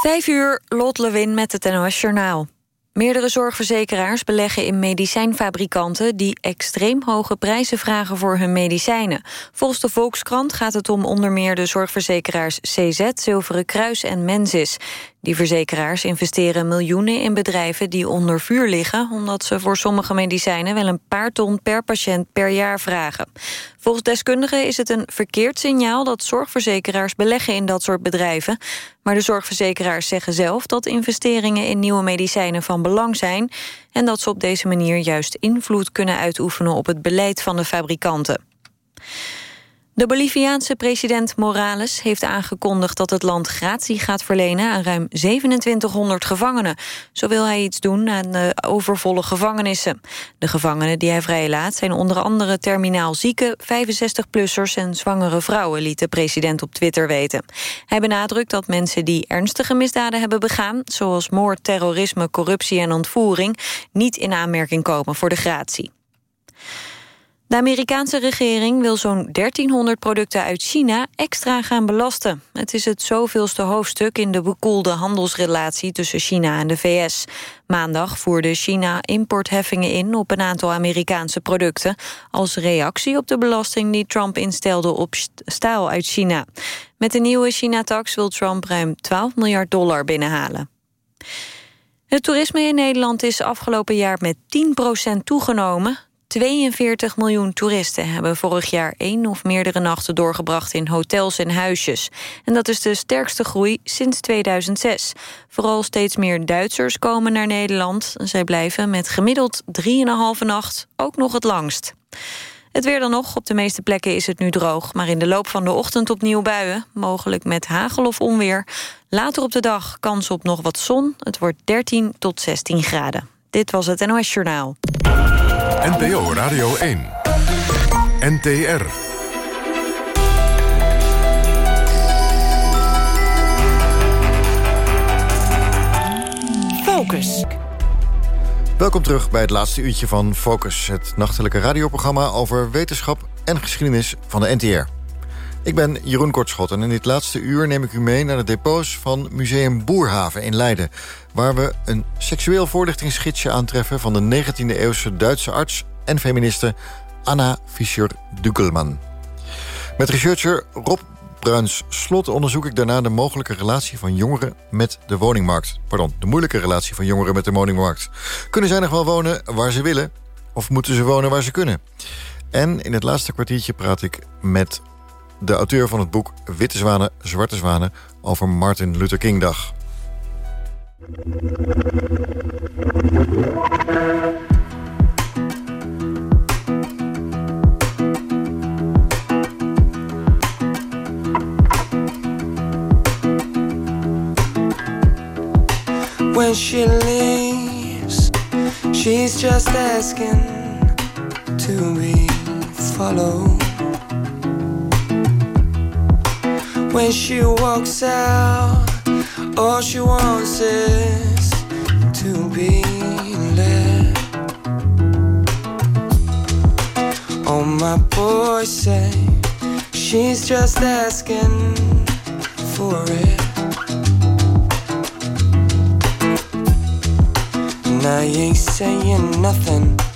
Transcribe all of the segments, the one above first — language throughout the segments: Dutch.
Vijf uur, Lot Lewin met het NOS Journaal. Meerdere zorgverzekeraars beleggen in medicijnfabrikanten... die extreem hoge prijzen vragen voor hun medicijnen. Volgens de Volkskrant gaat het om onder meer de zorgverzekeraars CZ, Zilveren Kruis en Mensis. Die verzekeraars investeren miljoenen in bedrijven die onder vuur liggen... omdat ze voor sommige medicijnen wel een paar ton per patiënt per jaar vragen. Volgens deskundigen is het een verkeerd signaal dat zorgverzekeraars beleggen in dat soort bedrijven. Maar de zorgverzekeraars zeggen zelf dat investeringen in nieuwe medicijnen van belang zijn... en dat ze op deze manier juist invloed kunnen uitoefenen op het beleid van de fabrikanten. De Boliviaanse president Morales heeft aangekondigd dat het land gratie gaat verlenen aan ruim 2700 gevangenen. Zo wil hij iets doen aan de overvolle gevangenissen. De gevangenen die hij vrijlaat zijn onder andere terminaal zieke, 65-plussers en zwangere vrouwen, liet de president op Twitter weten. Hij benadrukt dat mensen die ernstige misdaden hebben begaan, zoals moord, terrorisme, corruptie en ontvoering, niet in aanmerking komen voor de gratie. De Amerikaanse regering wil zo'n 1300 producten uit China extra gaan belasten. Het is het zoveelste hoofdstuk in de bekoelde handelsrelatie tussen China en de VS. Maandag voerde China importheffingen in op een aantal Amerikaanse producten... als reactie op de belasting die Trump instelde op staal uit China. Met de nieuwe China-tax wil Trump ruim 12 miljard dollar binnenhalen. Het toerisme in Nederland is afgelopen jaar met 10% toegenomen. 42 miljoen toeristen hebben vorig jaar één of meerdere nachten doorgebracht in hotels en huisjes. En dat is de sterkste groei sinds 2006. Vooral steeds meer Duitsers komen naar Nederland. Zij blijven met gemiddeld 3,5 nacht ook nog het langst. Het weer dan nog. Op de meeste plekken is het nu droog. Maar in de loop van de ochtend opnieuw buien. Mogelijk met hagel of onweer. Later op de dag kans op nog wat zon. Het wordt 13 tot 16 graden. Dit was het NOS Journaal. NPO Radio 1. NTR. Focus. Welkom terug bij het laatste uurtje van Focus. Het nachtelijke radioprogramma over wetenschap en geschiedenis van de NTR. Ik ben Jeroen Kortschot en in dit laatste uur neem ik u mee... naar de depots van Museum Boerhaven in Leiden... waar we een seksueel voorlichtingsgidsje aantreffen... van de 19e-eeuwse Duitse arts en feministe Anna Fischer-Dugelman. Met researcher Rob Bruins Slot onderzoek ik daarna de mogelijke relatie van jongeren met de woningmarkt. Pardon, de moeilijke relatie van jongeren met de woningmarkt. Kunnen zij nog wel wonen waar ze willen? Of moeten ze wonen waar ze kunnen? En in het laatste kwartiertje praat ik met de auteur van het boek Witte Zwanen, Zwarte Zwanen... over Martin Luther King Dag. When she leaves, she's just asking to be followed. When she walks out, all she wants is to be led. All my boys say she's just asking for it. And I ain't saying nothing.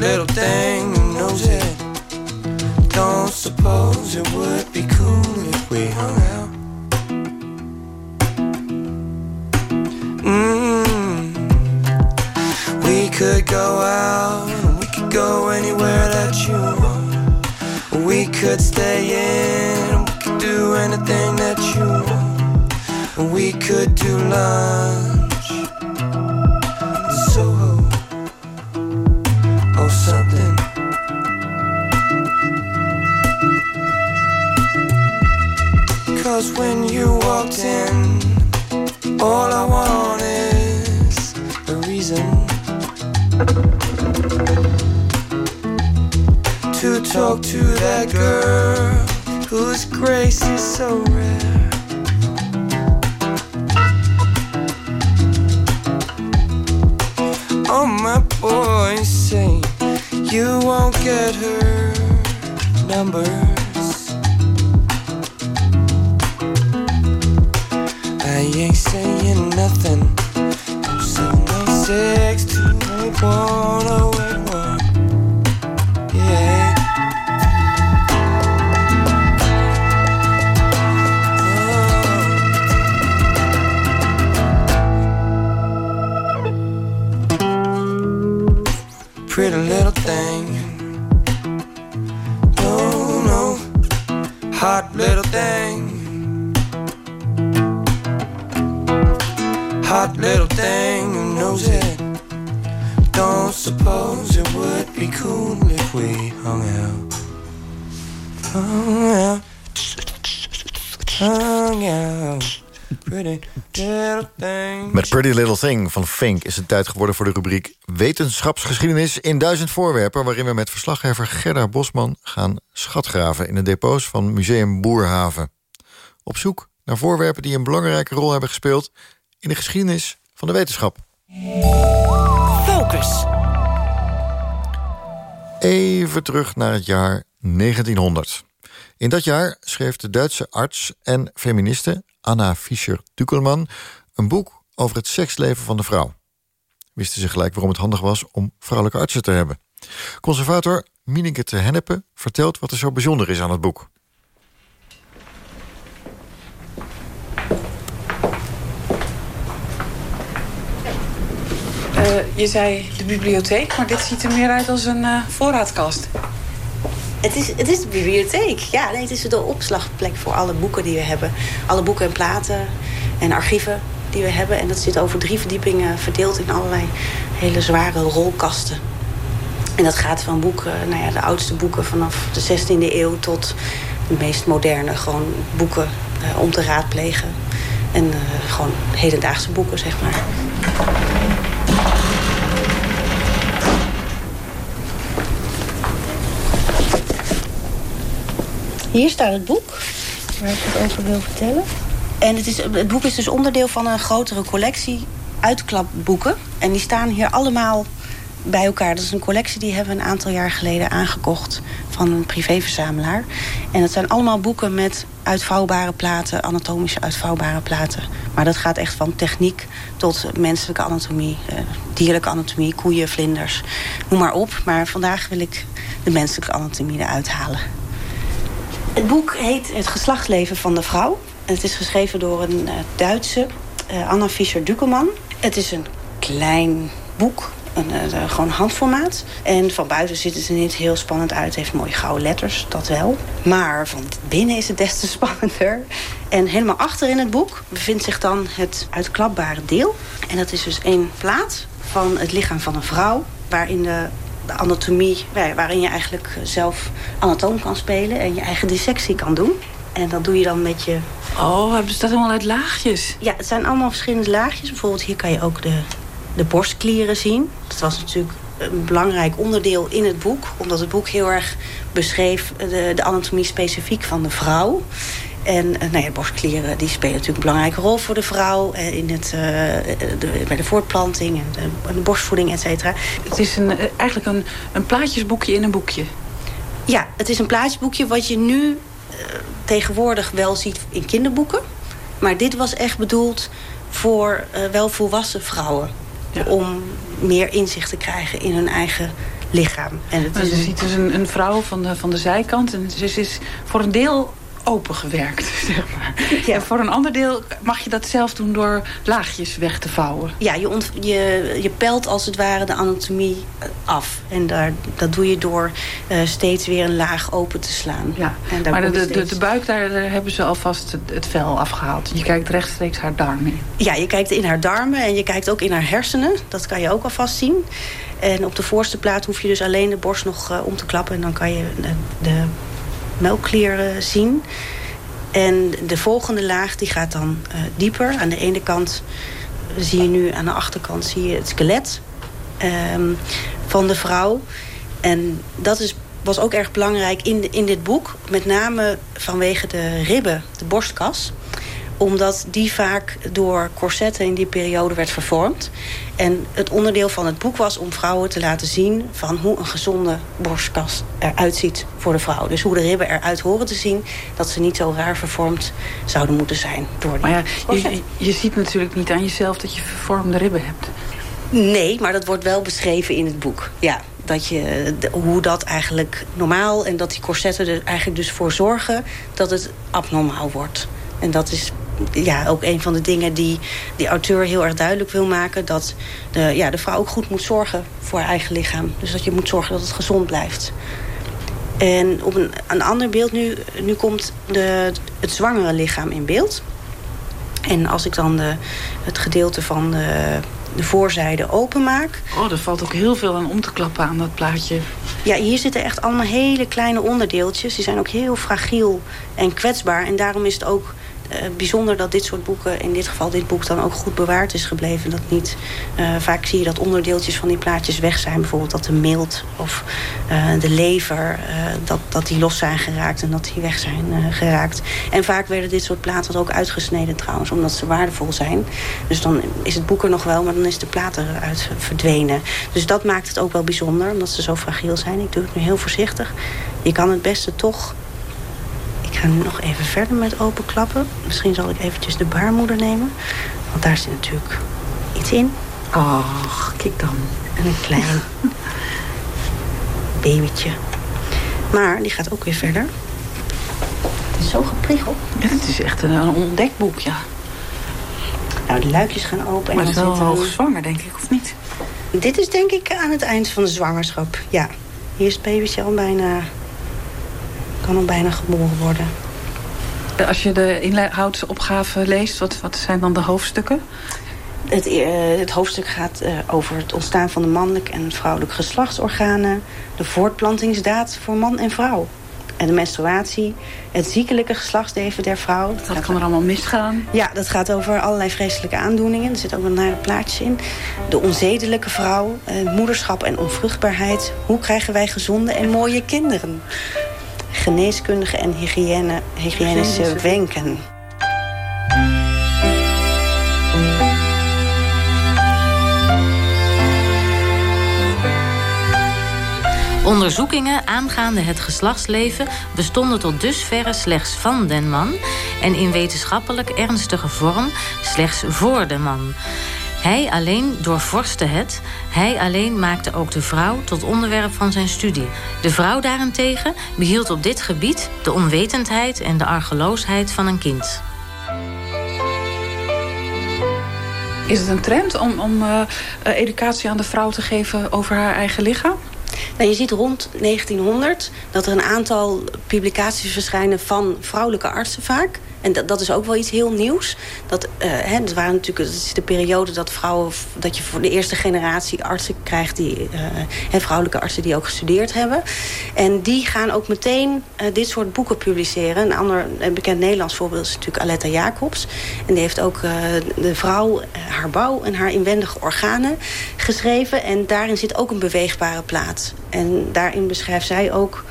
Little thing who knows it. Don't suppose it would be cool if we hung out. Mm. We could go out, we could go anywhere that you want. We could stay in, we could do anything that you want. We could do lunch Cause when you walked in, all I want is a reason to talk to that girl whose grace is so rare. Oh, my boy, say you won't get her numbers. One Met Pretty Little Thing van Fink is het tijd geworden voor de rubriek Wetenschapsgeschiedenis in duizend voorwerpen... waarin we met verslaggever Gerda Bosman gaan schatgraven... in de depots van Museum Boerhaven. Op zoek naar voorwerpen die een belangrijke rol hebben gespeeld... in de geschiedenis van de wetenschap. Focus. Even terug naar het jaar 1900. In dat jaar schreef de Duitse arts en feministe Anna Fischer-Dukelman... een boek over het seksleven van de vrouw. Wisten ze gelijk waarom het handig was om vrouwelijke artsen te hebben. Conservator Mieneke te Hennepe vertelt wat er zo bijzonder is aan het boek. Uh, je zei de bibliotheek, maar dit ziet er meer uit als een uh, voorraadkast. Het is, het is de bibliotheek. Ja, nee, het is de opslagplek voor alle boeken die we hebben. Alle boeken en platen en archieven die we hebben. En dat zit over drie verdiepingen verdeeld in allerlei hele zware rolkasten. En dat gaat van boeken, nou ja, de oudste boeken vanaf de 16e eeuw tot de meest moderne, gewoon boeken uh, om te raadplegen. En uh, gewoon hedendaagse boeken, zeg maar. Hier staat het boek waar ik het over wil vertellen. En het, is, het boek is dus onderdeel van een grotere collectie uitklapboeken. En die staan hier allemaal bij elkaar. Dat is een collectie die hebben we een aantal jaar geleden aangekocht van een privéverzamelaar. En dat zijn allemaal boeken met uitvouwbare platen, anatomische uitvouwbare platen. Maar dat gaat echt van techniek tot menselijke anatomie, eh, dierlijke anatomie, koeien, vlinders, noem maar op. Maar vandaag wil ik de menselijke anatomie eruit halen. Het boek heet Het geslachtsleven van de vrouw. En het is geschreven door een uh, Duitse, uh, Anna Fischer-Dukelman. Het is een klein boek, een, uh, gewoon handformaat. En van buiten ziet het er niet heel spannend uit. Het heeft mooie gouden letters, dat wel. Maar van binnen is het des te spannender. En helemaal achter in het boek bevindt zich dan het uitklapbare deel. En dat is dus één plaat van het lichaam van een vrouw... waarin de de anatomie, waarin je eigenlijk zelf anatoom kan spelen en je eigen dissectie kan doen. En dat doe je dan met je. Oh, het bestaat allemaal uit laagjes. Ja, het zijn allemaal verschillende laagjes. Bijvoorbeeld hier kan je ook de de borstklieren zien. Dat was natuurlijk een belangrijk onderdeel in het boek. Omdat het boek heel erg beschreef de, de anatomie specifiek van de vrouw. En uh, nou ja, borstklieren die spelen natuurlijk een belangrijke rol voor de vrouw... Uh, in het, uh, de, bij de voortplanting en de, de borstvoeding, et cetera. Het is een, eigenlijk een, een plaatjesboekje in een boekje. Ja, het is een plaatjesboekje wat je nu tegenwoordig wel ziet in kinderboeken. Maar dit was echt bedoeld voor welvolwassen vrouwen. Ja. Om meer inzicht te krijgen in hun eigen lichaam. En het is je een... ziet dus een, een, vrouw van de, van de zijkant. En ze is voor een deel opengewerkt, zeg maar. Ja. En voor een ander deel mag je dat zelf doen door laagjes weg te vouwen. Ja, je, je, je pelt als het ware de anatomie af. En daar, dat doe je door uh, steeds weer een laag open te slaan. Ja. En maar de, de, buik, daar, daar, hebben ze alvast het, het vel afgehaald. Je kijkt rechtstreeks haar darmen in. Ja, je kijkt in haar darmen en je kijkt ook in haar hersenen. Dat kan je ook alvast zien. En op de voorste plaat hoef je dus alleen de borst nog uh, om te klappen. En dan kan je de, de melkklieren zien. En de volgende laag die gaat dan uh, dieper. Aan de ene kant zie je nu, aan de achterkant zie je het skelet um, van de vrouw. En dat is, was ook erg belangrijk in, in dit boek. Met name vanwege de ribben, de borstkas omdat die vaak door corsetten in die periode werd vervormd. En het onderdeel van het boek was om vrouwen te laten zien... van hoe een gezonde borstkas eruit ziet voor de vrouw. Dus hoe de ribben eruit horen te zien... dat ze niet zo raar vervormd zouden moeten zijn. Door die maar ja, je, je ziet natuurlijk niet aan jezelf dat je vervormde ribben hebt. Nee, maar dat wordt wel beschreven in het boek. Ja, dat je, hoe dat eigenlijk normaal... en dat die corsetten er eigenlijk dus voor zorgen dat het abnormaal wordt. En dat is ja, ook een van de dingen die die auteur heel erg duidelijk wil maken. Dat de, ja, de vrouw ook goed moet zorgen voor haar eigen lichaam. Dus dat je moet zorgen dat het gezond blijft. En op een, een ander beeld nu, nu komt de, het zwangere lichaam in beeld. En als ik dan de, het gedeelte van de, de voorzijde openmaak... Oh, er valt ook heel veel aan om te klappen aan dat plaatje. Ja, hier zitten echt allemaal hele kleine onderdeeltjes. Die zijn ook heel fragiel en kwetsbaar. En daarom is het ook bijzonder dat dit soort boeken, in dit geval dit boek, dan ook goed bewaard is gebleven. Dat niet, uh, vaak zie je dat onderdeeltjes van die plaatjes weg zijn. Bijvoorbeeld dat de mild of uh, de lever, dat, dat die los zijn geraakt en dat die weg zijn geraakt. En vaak werden dit soort platen ook uitgesneden trouwens, omdat ze waardevol zijn. Dus dan is het boek er nog wel, maar dan is de plaat eruit verdwenen. Dus dat maakt het ook wel bijzonder, omdat ze zo fragiel zijn. Ik doe het nu heel voorzichtig. Je kan het beste toch ga nu nog even verder met openklappen. Misschien zal ik eventjes de baarmoeder nemen. Want daar zit natuurlijk iets in. Oh, kijk dan. En een klein babytje. Maar die gaat ook weer verder. Het is zo gepriegeld. Ja, het is echt een, ontdekboek, ja. Nou, de luikjes gaan open. Maar het is wel hoog zwanger, denk ik, of niet? Dit is denk ik aan het eind van de zwangerschap, ja. Hier is het babytje al bijna kan al bijna geboren worden. Als je de inhoudsopgave leest, wat, wat zijn dan de hoofdstukken? Het, uh, het hoofdstuk gaat uh, over het ontstaan van de mannelijke en vrouwelijke geslachtsorganen... de voortplantingsdaad voor man en vrouw. En de menstruatie, het ziekelijke geslachtsleven der vrouw. Dat, kan er allemaal misgaan. Ja, dat gaat over allerlei vreselijke aandoeningen. Er zit ook een nare plaatjes in. De onzedelijke vrouw, uh, moederschap en onvruchtbaarheid. Hoe krijgen wij gezonde en mooie kinderen? Geneeskundige en hygiëne, hygiënische wenken. Onderzoekingen aangaande het geslachtsleven bestonden tot dusverre slechts van den man en in wetenschappelijk ernstige vorm slechts voor de man. Hij alleen doorvorste het. Hij alleen maakte ook de vrouw tot onderwerp van zijn studie. De vrouw daarentegen behield op dit gebied de onwetendheid en de argeloosheid van een kind. Is het een trend om, om uh, educatie aan de vrouw te geven over haar eigen lichaam? Nou, je ziet rond 1900 dat er een aantal publicaties verschijnen van vrouwelijke artsen vaak En dat, dat is ook wel iets heel nieuws. Dat, uh, hè, dat, waren natuurlijk, is de periode dat vrouwen... dat je voor de eerste generatie artsen krijgt... Die, uh, vrouwelijke artsen die ook gestudeerd hebben. En die gaan ook meteen uh, dit soort boeken publiceren. Een ander bekend Nederlands voorbeeld is natuurlijk Aletta Jacobs. En die heeft ook de vrouw, haar bouw en haar inwendige organen geschreven. En daarin zit ook een beweegbare plaats. En daarin beschrijft zij ook,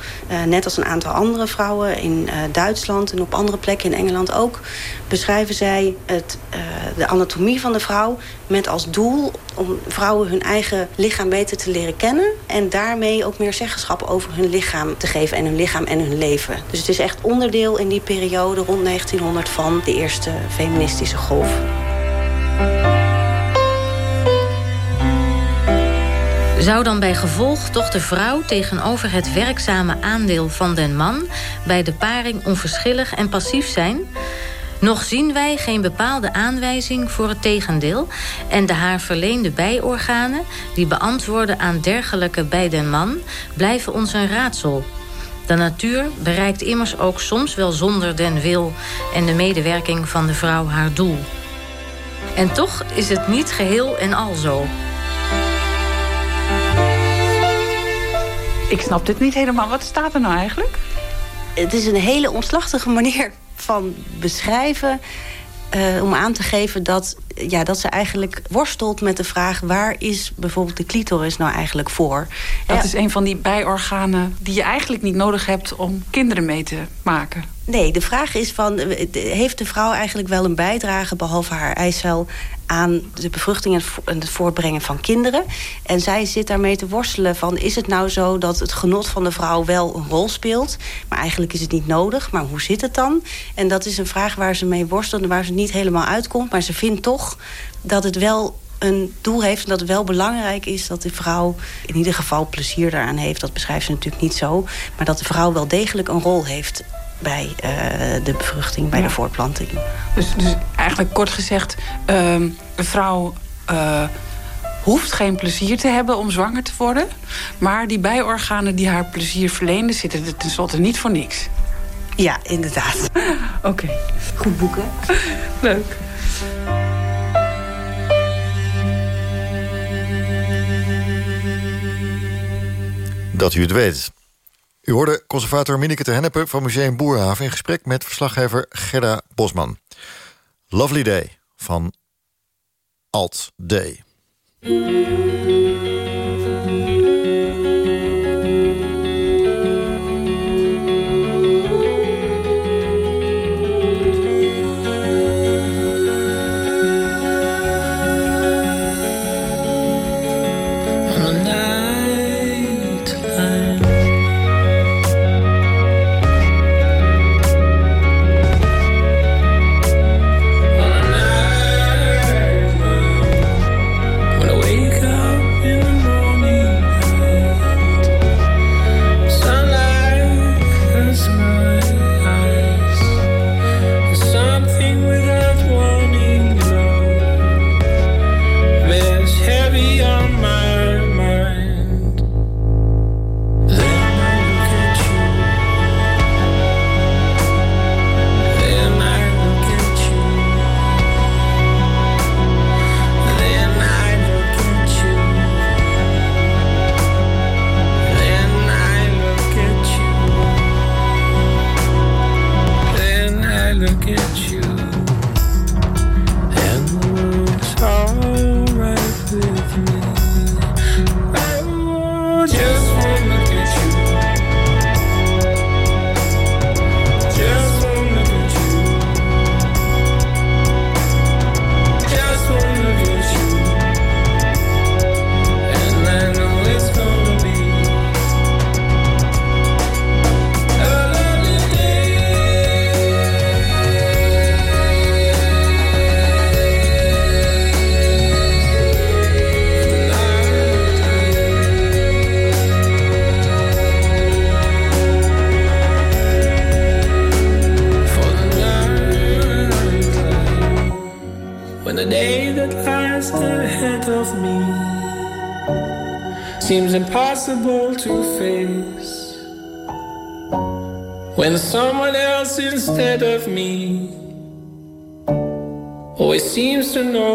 net als een aantal andere vrouwen... in Duitsland en op andere plekken in Engeland ook... beschrijven zij het, uh, de anatomie van de vrouw met als doel... om vrouwen hun eigen lichaam beter te leren kennen... en daarmee ook meer zeggenschap over hun lichaam te geven... en hun lichaam en hun leven. Dus het is echt onderdeel in die periode rond 1900... van de eerste feministische golf. Zou dan bij gevolg toch de vrouw tegenover het werkzame aandeel van den man... bij de paring onverschillig en passief zijn? Nog zien wij geen bepaalde aanwijzing voor het tegendeel... en de haar verleende bijorganen die beantwoorden aan dergelijke bij den man... blijven ons een raadsel. De natuur bereikt immers ook soms wel zonder den wil... en de medewerking van de vrouw haar doel. En toch is het niet geheel en al zo... Ik snap dit niet helemaal. Wat staat er nou eigenlijk? Het is een hele omslachtige manier van beschrijven... Uh, om aan te geven dat, ja, dat ze eigenlijk worstelt met de vraag... waar is bijvoorbeeld de clitoris nou eigenlijk voor? Dat ja. is een van die bijorganen die je eigenlijk niet nodig hebt... om kinderen mee te maken. Nee, de vraag is van, heeft de vrouw eigenlijk wel een bijdrage... behalve haar eicel aan de bevruchting en het voortbrengen van kinderen. En zij zit daarmee te worstelen van... is het nou zo dat het genot van de vrouw wel een rol speelt... maar eigenlijk is het niet nodig, maar hoe zit het dan? En dat is een vraag waar ze mee worstelt en waar ze niet helemaal uitkomt... maar ze vindt toch dat het wel een doel heeft... en dat het wel belangrijk is dat de vrouw in ieder geval plezier daaraan heeft. Dat beschrijft ze natuurlijk niet zo. Maar dat de vrouw wel degelijk een rol heeft bij uh, de bevruchting, bij ja. de voortplanting. Dus, dus, eigenlijk kort gezegd, uh, een vrouw uh, hoeft geen plezier te hebben om zwanger te worden. Maar die bijorganen die haar plezier verleenden... zitten er tenslotte niet voor niks. Ja, inderdaad. Oké. Okay. Goed boeken. Leuk. Dat u het weet. U hoorde conservator Mineke te Hennepe van Museum Boerhaven... in gesprek met verslaggever Gerda Bosman. Lovely Day van Alt Day. To know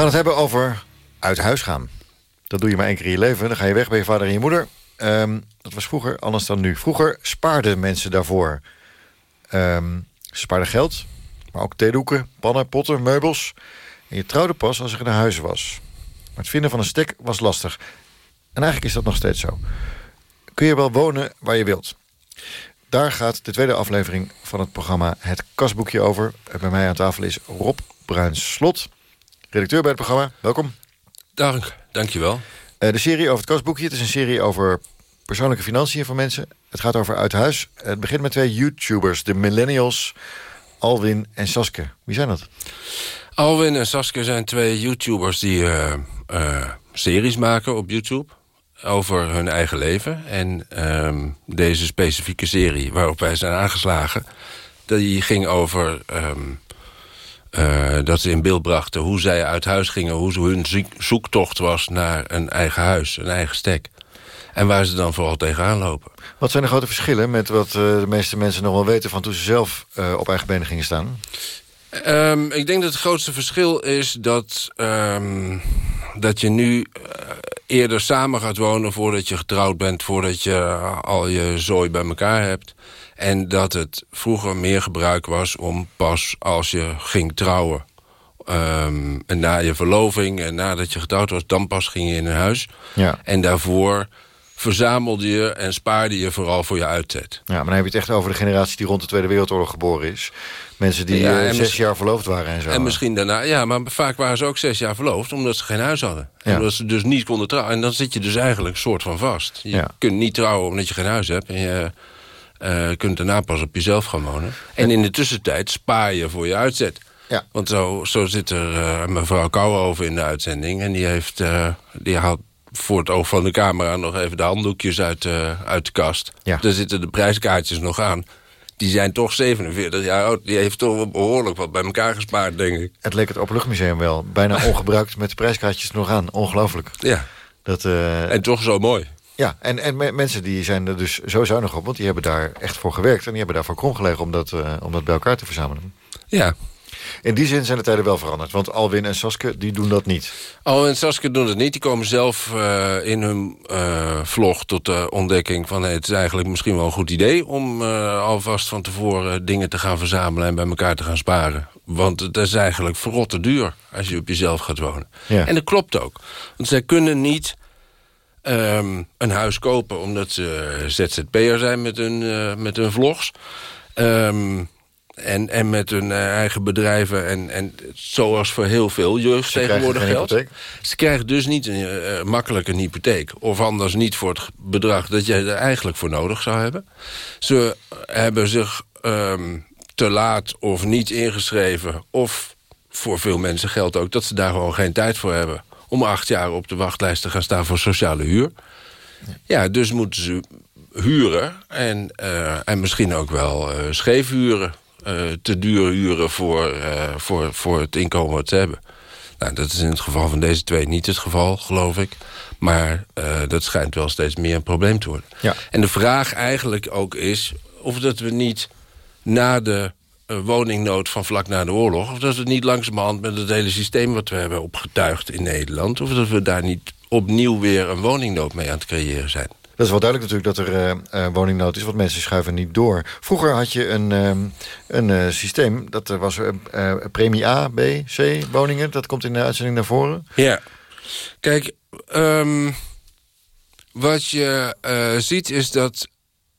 gaan het hebben over uit huis gaan. Dat doe je maar één keer in je leven. Dan ga je weg bij je vader en je moeder. Ehm, dat was vroeger anders dan nu. Vroeger spaarden mensen daarvoor. Ehm, ze spaarden geld, maar ook theedoeken, pannen, potten, meubels. En je trouwde pas als er een huis was. Maar het vinden van een stek was lastig. En eigenlijk is dat nog steeds zo. Kun je wel wonen waar je wilt. Daar gaat de tweede aflevering van het programma Het Kasboekje over. Bij mij aan tafel is Rob Bruins-Slot, redacteur bij het programma. Welkom. Dank, dankjewel. Uh, de serie over het Kasboekje. Het is een serie over persoonlijke financiën van mensen. Het gaat over uit huis. Het begint met twee YouTubers, de millennials Alwin en Saske. Wie zijn dat? Alwin en Saske zijn twee YouTubers die uh, uh, series maken op YouTube over hun eigen leven. En um, deze specifieke serie waarop wij zijn aangeslagen... die ging over um, uh, dat ze in beeld brachten hoe zij uit huis gingen... hoe hun zoektocht was naar een eigen huis, een eigen stek. En waar ze dan vooral tegenaan lopen. Wat zijn de grote verschillen met wat uh, de meeste mensen nog wel weten... van toen ze zelf uh, op eigen benen gingen staan? Um, ik denk dat het grootste verschil is dat, um, dat je nu eerder samen gaat wonen voordat je getrouwd bent... voordat je al je zooi bij elkaar hebt. En dat het vroeger meer gebruik was om pas als je ging trouwen... Um, en na je verloving en nadat je getrouwd was... dan pas ging je in een huis. Ja. En daarvoor verzamelde je en spaarde je vooral voor je uitzet. Ja, maar dan heb je het echt over de generatie die rond de Tweede Wereldoorlog geboren is. Mensen die ja, uh, zes jaar verloofd waren en zo. En misschien daarna, ja, maar vaak waren ze ook zes jaar verloofd... omdat ze geen huis hadden. Ja. Omdat ze dus niet konden trouwen. En dan zit je dus eigenlijk een soort van vast. Je ja. kunt niet trouwen omdat je geen huis hebt. En je uh, kunt daarna pas op jezelf gaan wonen. En in de tussentijd spaar je voor je uitzet. Ja. Want zo, zo zit er uh, mevrouw Kouwenhoven in de uitzending... en die, heeft, die haalt voor het oog van de camera nog even de handdoekjes uit, uit de kast. Ja. Daar zitten de prijskaartjes nog aan. Die zijn toch 47 jaar oud. Die heeft toch behoorlijk wat bij elkaar gespaard, denk ik. Het leek het Openluchtmuseum wel. Bijna ongebruikt met de prijskaartjes nog aan. Ongelooflijk. Ja. Dat, uh... En toch zo mooi. Ja, en, en mensen die zijn er dus zo zuinig op... want die hebben daar echt voor gewerkt... en die hebben daarvoor krom gelegen om dat, uh, om dat bij elkaar te verzamelen. Ja, in die zin zijn de tijden wel veranderd. Want Alwin en Saske die doen dat niet. Alwin en Saske doen dat niet. Die komen zelf uh, in hun uh, vlog tot de ontdekking van... Hey, het is eigenlijk misschien wel een goed idee... om uh, alvast van tevoren dingen te gaan verzamelen... en bij elkaar te gaan sparen. Want het is eigenlijk verrotte duur als je op jezelf gaat wonen. Ja. En dat klopt ook. Want zij kunnen niet... Um, een huis kopen omdat ze ZZP'er zijn met hun, met hun vlogs... Um, en, en met hun uh, eigen bedrijven. En, en zoals voor heel veel jeugd tegenwoordig geldt. Ze krijgen dus niet een, uh, makkelijk een hypotheek. Of anders niet voor het bedrag dat jij er eigenlijk voor nodig zou hebben. Ze hebben zich um, te laat of niet ingeschreven. Of voor veel mensen geldt ook dat ze daar gewoon geen tijd voor hebben. Om acht jaar op de wachtlijst te gaan staan voor sociale huur. Ja, dus moeten ze huren. En, uh, en misschien ook wel scheef huren. Uh, te duur huren voor, uh, voor, voor het inkomen wat ze hebben. Nou, dat is in het geval van deze twee niet het geval, geloof ik. Maar uh, dat schijnt wel steeds meer een probleem te worden. Ja. En de vraag eigenlijk ook is... of dat we niet na de woningnood van vlak na de oorlog... of dat we niet langzamerhand met het hele systeem wat we hebben opgetuigd in Nederland... of dat we daar niet opnieuw weer een woningnood mee aan het creëren zijn. Dat is wel duidelijk natuurlijk dat er uh, uh, woningnood is... want mensen schuiven niet door. Vroeger had je een, uh, een uh, systeem, dat was uh, premie A, B, C woningen. Dat komt in de uitzending naar voren. Ja, kijk, um, wat je ziet is dat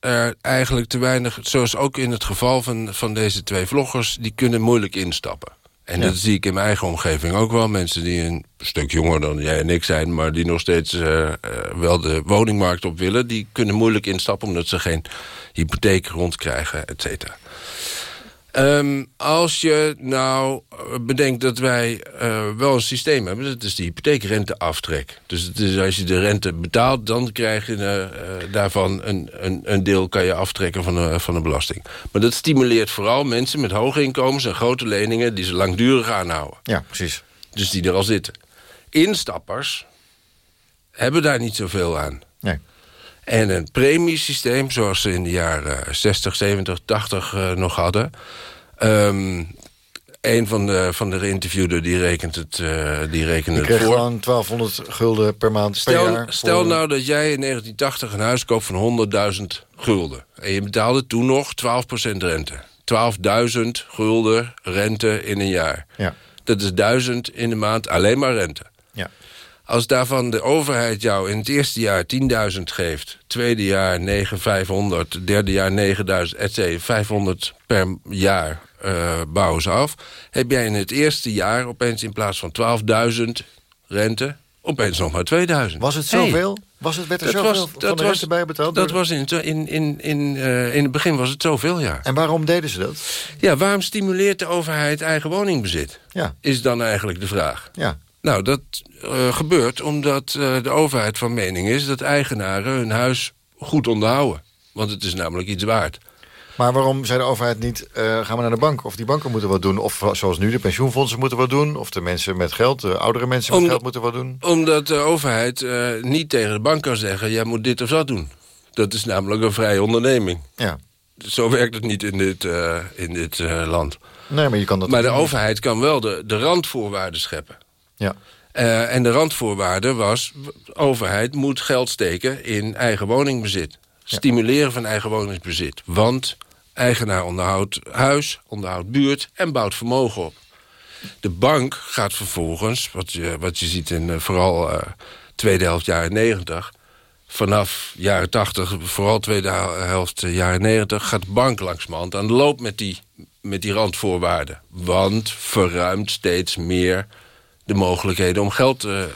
er eigenlijk te weinig... zoals ook in het geval van, van deze twee vloggers... die kunnen moeilijk instappen. En Ja. dat zie ik in mijn eigen omgeving ook wel. Mensen die een stuk jonger dan jij en ik zijn... maar die nog steeds uh, uh, wel de woningmarkt op willen... die kunnen moeilijk instappen omdat ze geen hypotheek rondkrijgen, et cetera. Um, als je nou bedenkt dat wij uh, wel een systeem hebben... dat is de hypotheekrenteaftrek. Dus het is als je de rente betaalt... dan krijg je uh, daarvan een, een, een deel kan je aftrekken van de, van de belasting. Maar dat stimuleert vooral mensen met hoge inkomens... en grote leningen die ze langdurig aanhouden. Ja, precies. Dus die er al zitten. Instappers hebben daar niet zoveel aan. Nee. En een premiesysteem, zoals ze in de jaren 60, 70, 80 uh, nog hadden... Um, een van de, van de geïnterviewden die rekent het, uh, die rekent het voor. gewoon 1200 gulden per maand per jaar. stel voor- nou dat jij in 1980 een huis koopt van 100.000 gulden. En je betaalde toen nog 12% rente. 12.000 gulden rente in een jaar. Ja, Dat is 1000 in de maand alleen maar rente. Als daarvan de overheid jou in het eerste jaar 10.000 geeft... tweede jaar 9.500, derde jaar 9.000, et cetera, 500 per jaar eh, bouwen ze af... heb jij in het eerste jaar opeens in plaats van 12.000 rente... opeens nog maar 2.000. Was het Hey, zoveel? Was het, werd er dat zoveel was, van dat de was, rente bij betaald? dat door- was in, in, in, in, eh, in het begin was het zoveel, ja. En waarom deden ze dat? Ja, waarom stimuleert de overheid eigen woningbezit? Ja, Is dan eigenlijk de vraag. ja. Nou, dat eh, gebeurt omdat eh, de overheid van mening is... dat eigenaren hun huis goed onderhouden. Want het is namelijk iets waard. Maar waarom zei de overheid niet, eh, gaan we naar de bank? Of die banken moeten wat doen? Of zoals nu, de pensioenfondsen moeten wat doen? Of de mensen met geld, de oudere mensen met Om- geld moeten wat doen? Omdat de overheid niet tegen de bank kan zeggen... jij moet dit of dat doen. Dat is namelijk een vrije onderneming. Ja. Zo werkt het niet in dit, in dit land. Nee, maar je kan dat... Maar de overheid kan wel de, de randvoorwaarden scheppen. Ja, Eh, en de randvoorwaarde was... de overheid moet geld steken in eigen woningbezit. Stimuleren van eigen woningsbezit. Want eigenaar onderhoudt huis, onderhoudt buurt... en bouwt vermogen op. De bank gaat vervolgens, wat je, wat je ziet in eh, vooral eh, tweede helft jaren 90... vanaf jaren 80, vooral tweede helft jaren 90... gaat de bank langzamerhand aan de loop met die, met die randvoorwaarden. Want verruimt steeds meer de mogelijkheden om geld eh, eh,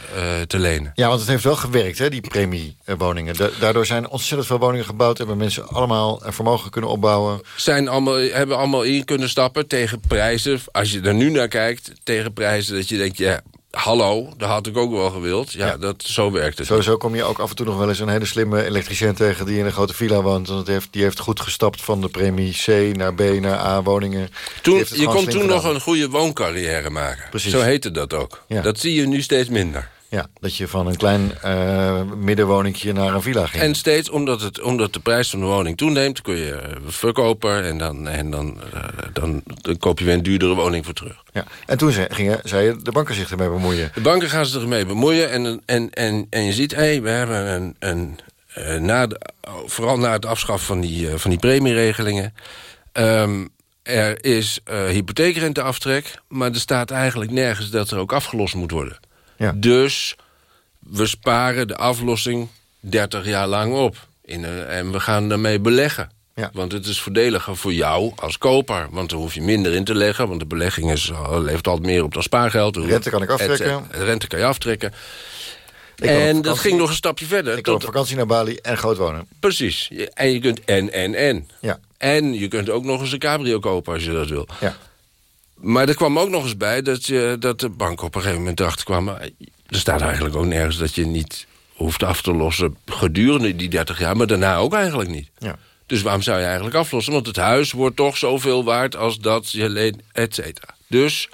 te lenen. ja want het heeft wel gewerkt, hè, die premiewoningen. Da- daardoor zijn ontzettend veel woningen gebouwd... hebben mensen allemaal vermogen kunnen opbouwen. Zijn allemaal, hebben allemaal in kunnen stappen tegen prijzen... als je er nu naar kijkt, tegen prijzen dat je denkt... ja, hallo, dat had ik ook wel gewild. Ja, Ja. Dat, zo werkt het. Sowieso kom je ook af en toe nog wel eens een hele slimme elektricien tegen... die in een grote villa woont. Want heeft, die heeft goed gestapt van de premie C naar B naar A woningen. Toen, je kon toen nog een goede wooncarrière maken. Precies. Zo heette dat ook. Ja. Dat zie je nu steeds minder. Ja, dat je van een klein eh middenwoningje naar een villa ging. En steeds omdat, het, omdat de prijs van de woning toeneemt... kun je verkoper en dan, en dan, eh, dan, dan koop je weer een duurdere woning voor terug. ja. en toen zei, gingen, zei je de banken zich ermee bemoeien. De banken gaan zich ermee bemoeien. En, en, en, en je ziet, hé, we hebben een... een eh, na de, vooral na het afschaffen van die, van die premieregelingen... ehm, er is hypotheekrenteaftrek... maar er staat eigenlijk nergens dat er ook afgelost moet worden. Ja. Dus we sparen de aflossing 30 jaar lang op. In een- en we gaan daarmee beleggen. Ja. Want het is voordeliger voor jou als koper. Want dan hoef je minder in te leggen. Want de belegging is, eh, levert altijd meer op dan spaargeld. Rente kan ik aftrekken. Rente kan je aftrekken. Ik en dat ging nog een stapje verder. Ik kan op vakantie naar Bali en groot wonen. precies. En je kunt en, en, en. Ja, En je kunt ook nog eens een cabrio kopen als je dat wil. ja. Maar er kwam ook nog eens bij dat, je, dat de bank op een gegeven moment dacht... Kwam, er staat eigenlijk ook nergens dat je niet hoeft af te lossen... gedurende die 30 jaar, maar daarna ook eigenlijk niet. ja. Dus waarom zou je eigenlijk aflossen? Want het huis wordt toch zoveel waard als dat je leent, et cetera. Dus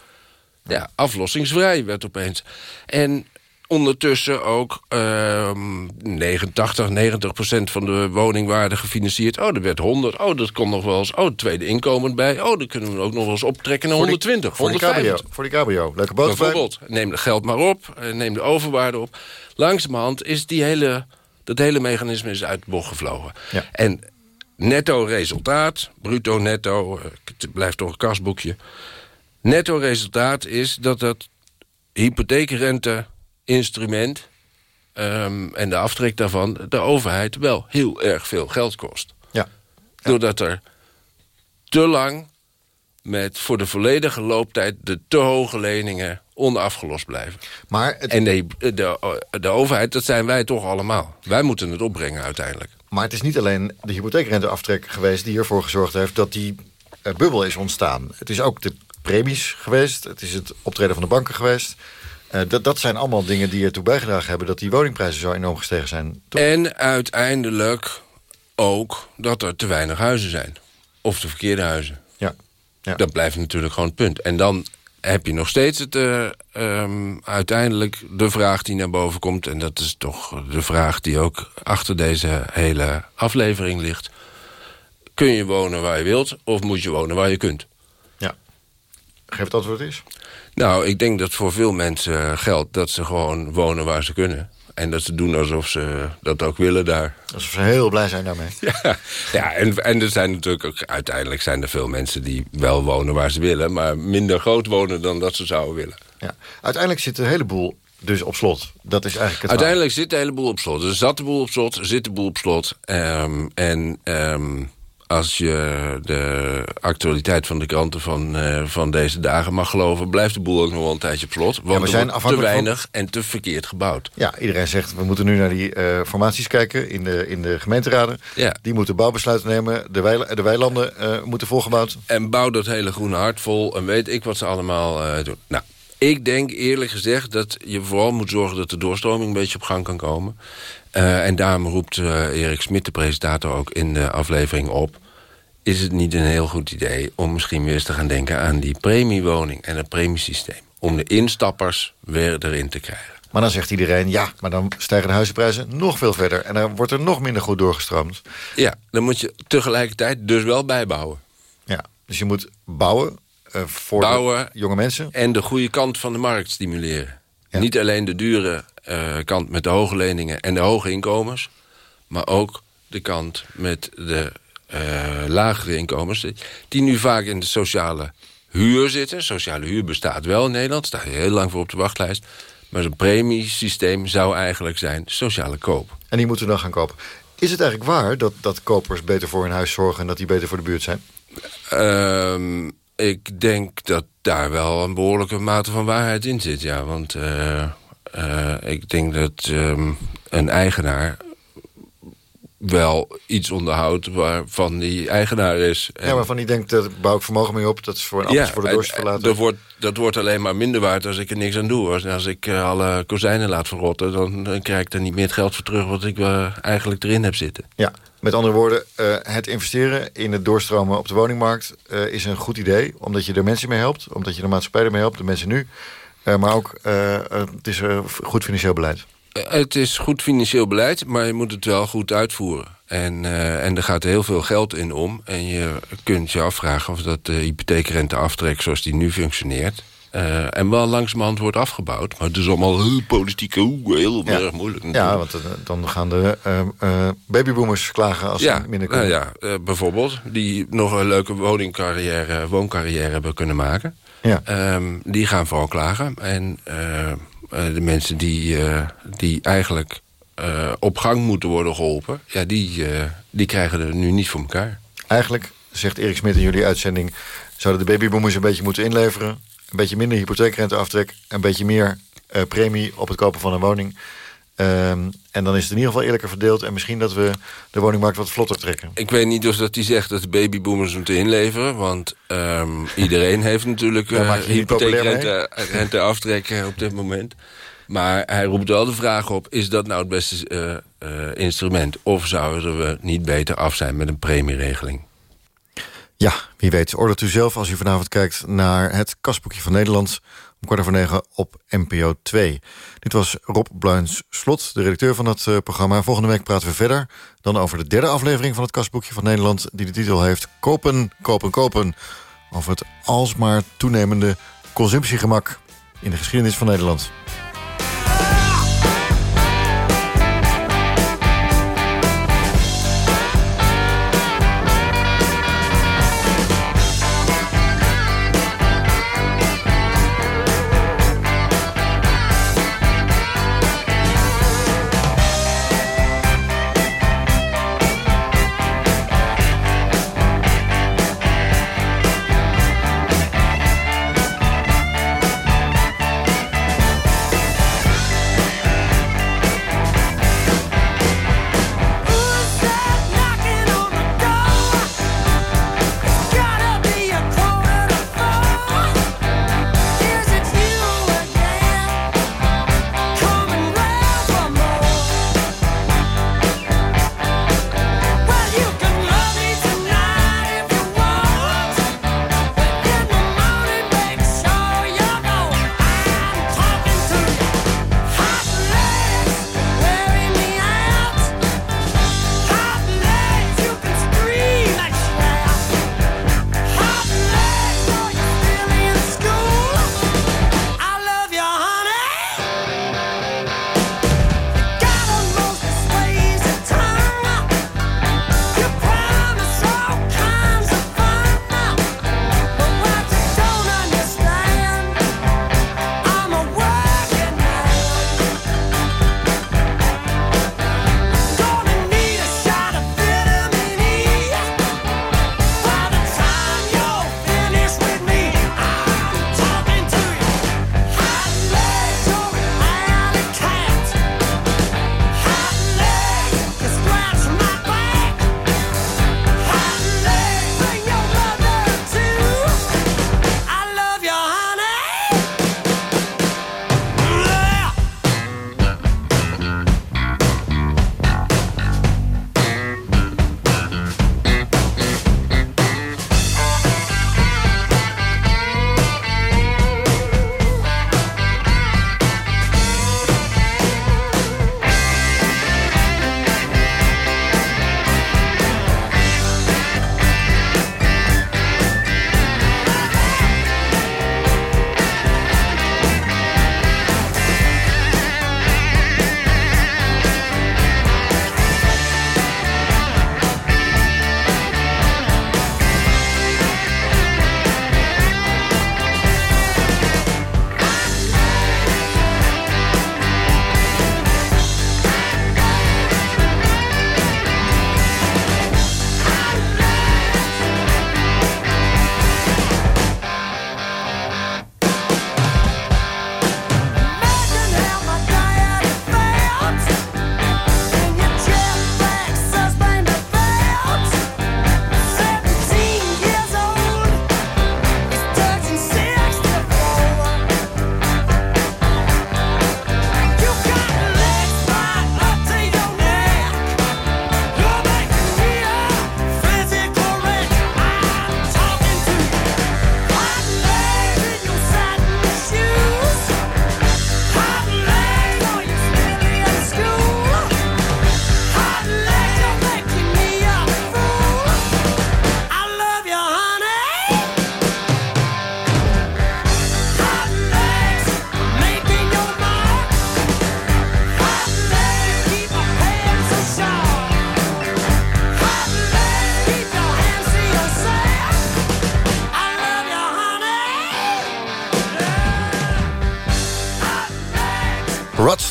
ja, aflossingsvrij werd opeens. En ondertussen ook ehm 89, 90 procent van de woningwaarde gefinancierd. Oh, er werd 100. Oh, dat komt nog wel eens. Oh, tweede inkomen bij. Oh, dan kunnen we ook nog wel eens optrekken naar Voor die- 120, Voor die cabrio. 150. Voor die cabrio. Leuke. Bijvoorbeeld, neem het geld maar op, eh, neem de overwaarde op. Langzamerhand is die hele, dat hele mechanisme is uit de bocht gevlogen. Ja. En netto resultaat, bruto netto, eh, het blijft toch een kasboekje. Netto resultaat is dat dat hypotheekrente instrument... ehm, en de aftrek daarvan de overheid wel heel erg veel geld kost. Ja. Doordat er te lang met voor de volledige looptijd... de te hoge leningen onafgelost blijven. Maar het, En de, de, de overheid, dat zijn wij toch allemaal. Wij moeten het opbrengen uiteindelijk. maar het is niet alleen de hypotheekrenteaftrek geweest... die ervoor gezorgd heeft dat die eh, bubbel is ontstaan. Het is ook de premies geweest. Het is het optreden van de banken geweest. Eh, dat, dat zijn allemaal dingen die ertoe bijgedragen hebben... dat die woningprijzen zo enorm gestegen zijn. Toch? En uiteindelijk ook dat er te weinig huizen zijn. Of de verkeerde huizen. Ja. Ja. Dat blijft natuurlijk gewoon het punt. En dan heb je nog steeds het, eh, ehm, uiteindelijk de vraag die naar boven komt... en dat is toch de vraag die ook achter deze hele aflevering ligt. Kun je wonen waar je wilt of moet je wonen waar je kunt? Ja. Geef het antwoord eens. Nou, ik denk dat voor veel mensen geldt dat ze gewoon wonen waar ze kunnen. En dat ze doen alsof ze dat ook willen daar. Alsof ze heel blij zijn daarmee. Ja, ja en, en er zijn natuurlijk ook... Uiteindelijk zijn er veel mensen die wel wonen waar ze willen... maar minder groot wonen dan dat ze zouden willen. Ja. Uiteindelijk zit een heleboel dus op slot. Dat is eigenlijk het Uiteindelijk zit de hele boel op slot. Er zat de boel op slot, zit de boel op slot. Ehm, en ehm, als je de actualiteit van de kranten van, eh, van deze dagen mag geloven... blijft de boel ook nog wel een tijdje op slot. Want we zijn te weinig en te verkeerd gebouwd. Ja, iedereen zegt we moeten nu naar die eh, formaties kijken in de, in de gemeenteraden. Ja. Die moeten bouwbesluiten nemen. De, weil- de weilanden eh, moeten volgebouwd. En bouw dat hele groene hart vol en weet ik wat ze allemaal doen. Nou, ik denk eerlijk gezegd dat je vooral moet zorgen... dat de doorstroming een beetje op gang kan komen. Eh, en daarom roept eh, Erik Smit, de presentator, ook in de aflevering op... is het niet een heel goed idee om misschien weer eens te gaan denken... aan die premiewoning en het premiesysteem. Om de instappers weer erin te krijgen. Maar dan zegt iedereen, ja, maar dan stijgen de huizenprijzen nog veel verder. En dan wordt er nog minder goed doorgestroomd. Ja, dan moet je tegelijkertijd dus wel bijbouwen. Ja, dus je moet bouwen eh, voor Bouwen. jonge mensen. En de goede kant van de markt stimuleren. Niet alleen de dure eh, kant met de hoge leningen en de hoge inkomens... maar ook de kant met de eh, lagere inkomens... die nu vaak in de sociale huur zitten. Sociale huur bestaat wel in Nederland, staat je heel lang voor op de wachtlijst. Maar zo'n premiesysteem zou eigenlijk zijn sociale koop. En die moeten dan gaan kopen. Is het eigenlijk waar dat, dat kopers beter voor hun huis zorgen... en dat die beter voor de buurt zijn? Ehm, ik denk dat daar wel een behoorlijke mate van waarheid in zit, ja. Want eh, eh, ik denk dat ehm, een eigenaar wel iets onderhoudt waarvan die eigenaar is. En- Ja, waarvan die denkt, dat bouw ik vermogen mee op. Dat is voor een appels voor de dorst en verlaten. Dat wordt, dat wordt alleen maar minder waard als ik er niks aan doe. Als, als ik eh, alle kozijnen laat verrotten... Dan, dan krijg ik er niet meer het geld voor terug... wat ik eh, eigenlijk erin heb zitten. Ja, met andere woorden, eh, het investeren in het doorstromen op de woningmarkt is een goed idee. Omdat je er mensen mee helpt, omdat je de maatschappij ermee helpt, de mensen nu. Maar ook, het is goed financieel beleid. Eh, Het is goed financieel beleid, maar je moet het wel goed uitvoeren. En, eh, en er gaat heel veel geld in om. En je kunt je afvragen of dat de hypotheekrenteaftrek zoals die nu functioneert... eh, en wel langzamerhand wordt afgebouwd. Maar het is allemaal heel politiek, heel Ja. erg moeilijk. Ja, want dan gaan de babyboomers klagen als ja, ze minder nou kunnen. ja, bijvoorbeeld. Die nog een leuke woningcarrière, wooncarrière hebben kunnen maken. Ja. Ehm, die gaan vooral klagen. En de mensen die, eh, die eigenlijk eh, op gang moeten worden geholpen... Ja, die, eh, die krijgen er nu niet voor elkaar. Eigenlijk, zegt Erik Smit in jullie uitzending... zouden de babyboomers een beetje moeten inleveren. Een beetje minder hypotheekrenteaftrek. Een beetje meer eh, premie op het kopen van een woning. Ehm, en dan is het in ieder geval eerlijker verdeeld. En misschien dat we de woningmarkt wat vlotter trekken. Ik weet niet of dat hij zegt dat de babyboomers moeten inleveren. Want ehm, iedereen heeft natuurlijk uh, niet populair mee. hypotheekrenteaftrek eh, op dit moment. Maar hij roept wel de vraag op... is dat nou het beste eh, eh, instrument? Of zouden we niet beter af zijn met een premieregeling? Ja, wie weet. Ordert u zelf als u vanavond kijkt naar het kastboekje van Nederland... om kwart over negen op NPO 2. Dit was Rob Bluins-Slot, de redacteur van dat eh, programma. Volgende week praten we verder dan over de derde aflevering... van het kastboekje van Nederland, die de titel heeft... Kopen, kopen, kopen. Over het alsmaar toenemende consumptiegemak... in de geschiedenis van Nederland.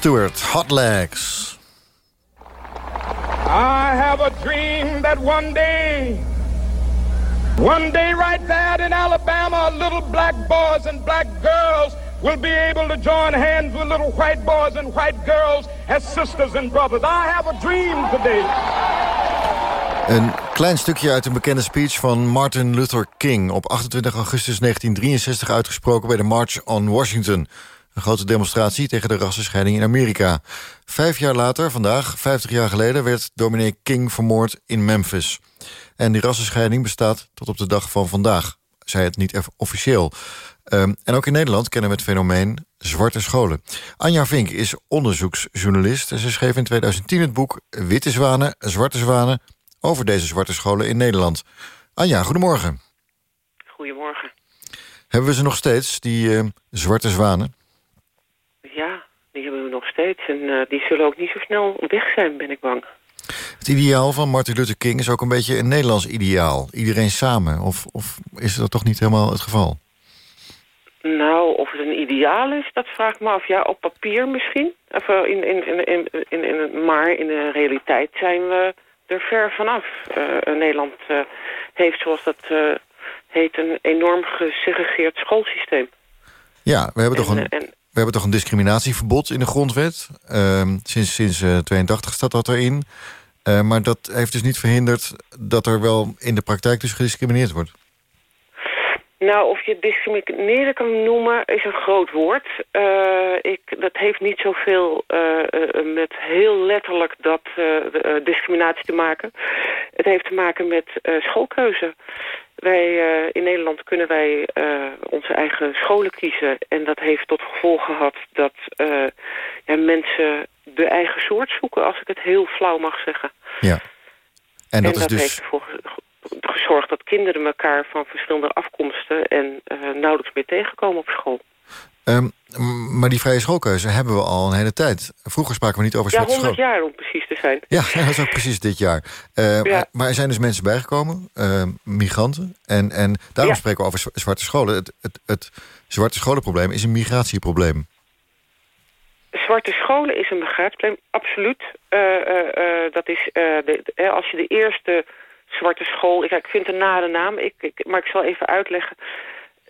Stewart, Hot Legs. I have a dream that one day, one day right there in Alabama, little black boys and black girls will be able to join hands with little white boys and white girls as sisters and brothers. I have a dream today. Een klein stukje uit een bekende speech van Martin Luther King... op 28 augustus 1963 uitgesproken bij de March on Washington. Een grote demonstratie tegen de rassenscheiding in Amerika. Vijf jaar later, vandaag, 50 jaar geleden... werd dominee King vermoord in Memphis. En die rassenscheiding bestaat tot op de dag van vandaag. Zij het niet officieel. Um, en ook in Nederland kennen we het fenomeen zwarte scholen. Anja Vink is onderzoeksjournalist... en ze schreef in 2010 het boek Witte Zwanen, Zwarte Zwanen... over deze zwarte scholen in Nederland. Anja, goedemorgen. Goedemorgen. Hebben we ze nog steeds, die uh, zwarte zwanen? Ja, die hebben we nog steeds. En uh, die zullen ook niet zo snel weg zijn, ben ik bang. Het ideaal van Martin Luther King is ook een beetje een Nederlands ideaal. Iedereen samen. Of, of is dat toch niet helemaal het geval? Nou, of het een ideaal is, dat vraag ik me af. Ja, op papier misschien. Of, in, in, in, in, in, maar in de realiteit zijn we er ver vanaf. Uh, Nederland uh, heeft, zoals dat uh, heet, een enorm gesegregeerd schoolsysteem. Ja, we hebben, en, toch, een, en, we hebben toch een discriminatieverbod in de grondwet. Ehm, sinds sinds 82 staat dat erin. maar dat heeft dus niet verhinderd dat er wel in de praktijk dus gediscrimineerd wordt. Nou, of je discrimineren kan noemen, is een groot woord. Uh, ik, dat heeft niet zoveel uh, met heel letterlijk dat discriminatie te maken. Het heeft te maken met schoolkeuze. Wij, in Nederland kunnen wij onze eigen scholen kiezen. En dat heeft tot gevolg gehad dat ja, mensen de eigen soort zoeken, als ik het heel flauw mag zeggen. Ja. En dat, en is dus... heeft ervoor gezorgd dat kinderen elkaar van verschillende afkomsten... en uh, nauwelijks meer tegenkomen op school. Um, maar die vrije schoolkeuze hebben we al een hele tijd. Vroeger spraken we niet over zwarte school. Ja, 100 jaar om precies te zijn. Ja, dat is ook precies dit jaar. Uh, ja. Maar er zijn dus mensen bijgekomen, uh, migranten. En, en daarom ja. spreken we over zwarte scholen. Het, het, het zwarte scholenprobleem is een migratieprobleem. Zwarte scholen is een migratieprobleem, absoluut. dat is, de, als je de eerste zwarte school. Ik, ik vind een nare naam, ik, ik, maar ik zal even uitleggen.